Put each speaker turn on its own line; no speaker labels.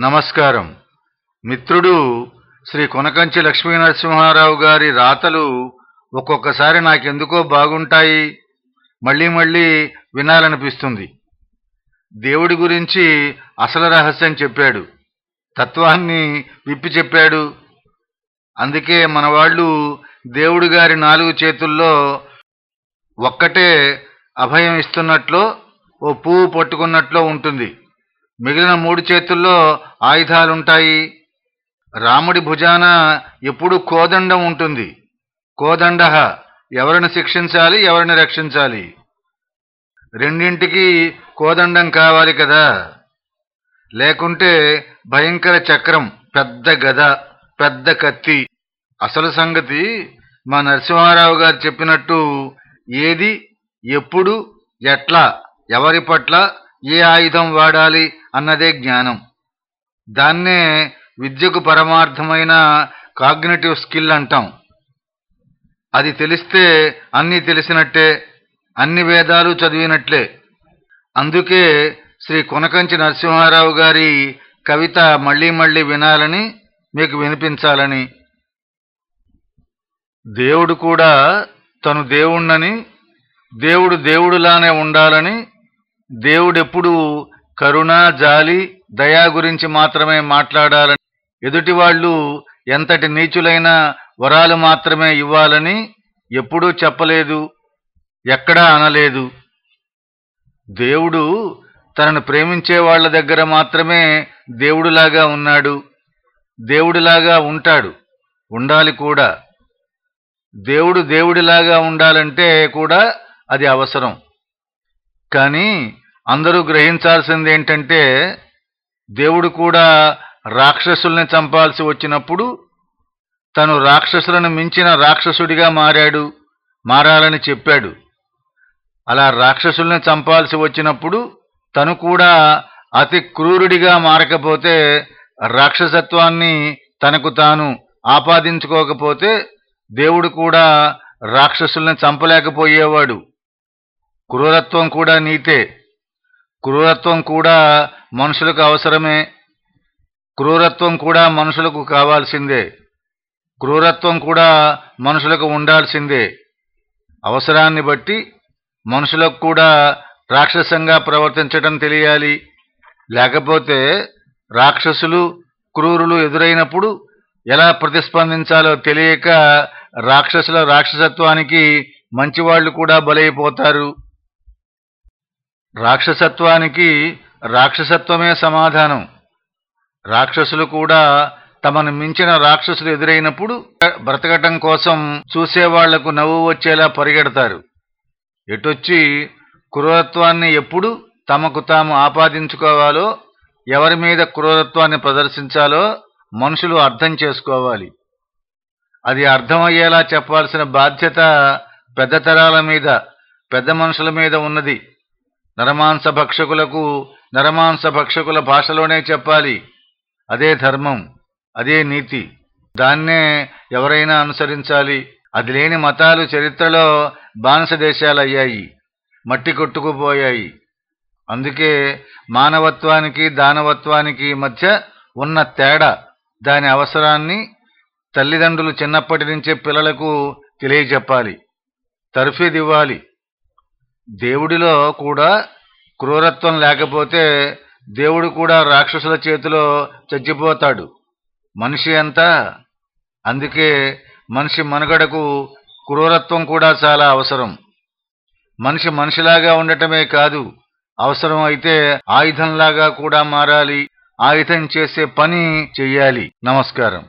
నమస్కారం. మిత్రుడు శ్రీ కొనకంచి లక్ష్మీనరసింహారావు గారి రాతలు ఒక్కొక్కసారి నాకెందుకో బాగుంటాయి. మళ్ళీ మళ్ళీ వినాలనిపిస్తుంది. దేవుడి గురించి అసలు రహస్యం చెప్పాడు. తత్వాన్ని విప్పి చెప్పాడు. అందుకే మన వాళ్ళు దేవుడి గారి నాలుగు చేతుల్లో ఒక్కటే అభయం ఇస్తున్నట్లో ఓ పువ్వు పట్టుకున్నట్లో ఉంటుంది. మిగిలిన మూడు చేతుల్లో ఆయుధాలుంటాయి. రాముడి భుజాన ఎప్పుడు కోదండం ఉంటుంది. కోదండ ఎవరిని శిక్షించాలి ఎవరిని రక్షించాలి? రెండింటికి కోదండం కావాలి కదా. లేకుంటే భయంకర చక్రం పెద్ద గద పెద్ద కత్తి. అసలు సంగతి మా నరసింహారావు గారు చెప్పినట్టు ఏది ఎప్పుడు ఎట్లా ఎవరి పట్ల ఏ ఆయుధం వాడాలి అన్నదే జ్ఞానం. దాన్నే విద్యకు పరమార్థమైన కాగ్నేటివ్ స్కిల్ అంటాం. అది తెలిస్తే అన్నీ తెలిసినట్టే అన్ని వేదాలు చదివినట్లే. అందుకే శ్రీ కొనకంచి నరసింహారావు గారి కవిత మళ్ళీ మళ్ళీ వినాలని మీకు వినిపించాలని. దేవుడు కూడా తను దేవుణ్ణని దేవుడు దేవుడులానే ఉండాలని దేవుడెప్పుడు కరుణ జాలి దయా గురించి మాత్రమే మాట్లాడాలని ఎదుటి వాళ్ళు ఎంతటి నీచులైన వరాలు మాత్రమే ఇవ్వాలని ఎప్పుడూ చెప్పలేదు ఎక్కడా అనలేదు. దేవుడు తనను ప్రేమించే వాళ్ళ దగ్గర మాత్రమే దేవుడులాగా ఉన్నాడు దేవుడిలాగా ఉంటాడు ఉండాలి కూడా. దేవుడు దేవుడిలాగా ఉండాలంటే కూడా అది అవసరం. కానీ అందరూ గ్రహించాల్సింది ఏంటంటే దేవుడు కూడా రాక్షసుల్ని చంపాల్సి వచ్చినప్పుడు తను రాక్షసులను మించిన రాక్షసుడిగా మారాడు మారాలని చెప్పాడు. అలా రాక్షసుల్ని చంపాల్సి వచ్చినప్పుడు తను కూడా అతి క్రూరుడిగా మారకపోతే రాక్షసత్వాన్ని తనకు తాను ఆపాదించుకోకపోతే దేవుడు కూడా రాక్షసుల్ని చంపలేకపోయేవాడు. క్రూరత్వం కూడా నీతే. క్రూరత్వం కూడా మనుషులకు అవసరమే. క్రూరత్వం కూడా మనుషులకు కావాల్సిందే. క్రూరత్వం కూడా మనుషులకు ఉండాల్సిందే. అవసరాన్ని బట్టి మనుషులకు కూడా రాక్షసంగా ప్రవర్తించటం తెలియాలి. లేకపోతే రాక్షసులు క్రూరులు ఎదురైనప్పుడు ఎలా ప్రతిస్పందించాలో తెలియక రాక్షసుల రాక్షసత్వానికి మంచివాళ్ళు కూడా బలైపోతారు. రాక్షసత్వానికి రాక్షసత్వమే సమాధానం. రాక్షసులు కూడా తమను మించిన రాక్షసులు ఎదురైనప్పుడు బ్రతకటం కోసం చూసేవాళ్ళకు నవ్వు వచ్చేలా పరిగెడతారు. ఎటొచ్చి క్రూరత్వాన్ని ఎప్పుడు తమకు తాము ఆపాదించుకోవాలో ఎవరి మీద క్రూరత్వాన్ని ప్రదర్శించాలో మనుషులు అర్థం చేసుకోవాలి. అది అర్థమయ్యేలా చెప్పాల్సిన బాధ్యత పెద్ద తరాల మీద పెద్ద మనుషుల మీద ఉన్నది. నరమాంస భక్షకులకు నరమాంస భక్షకుల భాషలోనే చెప్పాలి. అదే ధర్మం అదే నీతి. దాన్నే ఎవరైనా అనుసరించాలి. అది లేని మతాలు చరిత్రలో బానిస దేశాలయ్యాయి మట్టి కొట్టుకుపోయాయి. అందుకే మానవత్వానికి దానవత్వానికి మధ్య ఉన్న తేడా దాని అవసరాన్ని తల్లిదండ్రులు చిన్నప్పటి నుంచే పిల్లలకు తెలియజెప్పాలి. తర్ఫీదివ్వాలి. దేవుడిలో కూడా క్రూరత్వం లేకపోతే దేవుడు కూడా రాక్షసుల చేతిలో చచ్చిపోతాడు. మనిషి అంతా. అందుకే మనిషి మనుగడకు క్రూరత్వం కూడా చాలా అవసరం. మనిషి మనిషిలాగా ఉండటమే కాదు అవసరం అయితే ఆయుధంలాగా కూడా మారాలి ఆయుధం చేసే పని చెయ్యాలి. నమస్కారం.